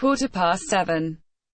quarter past seven.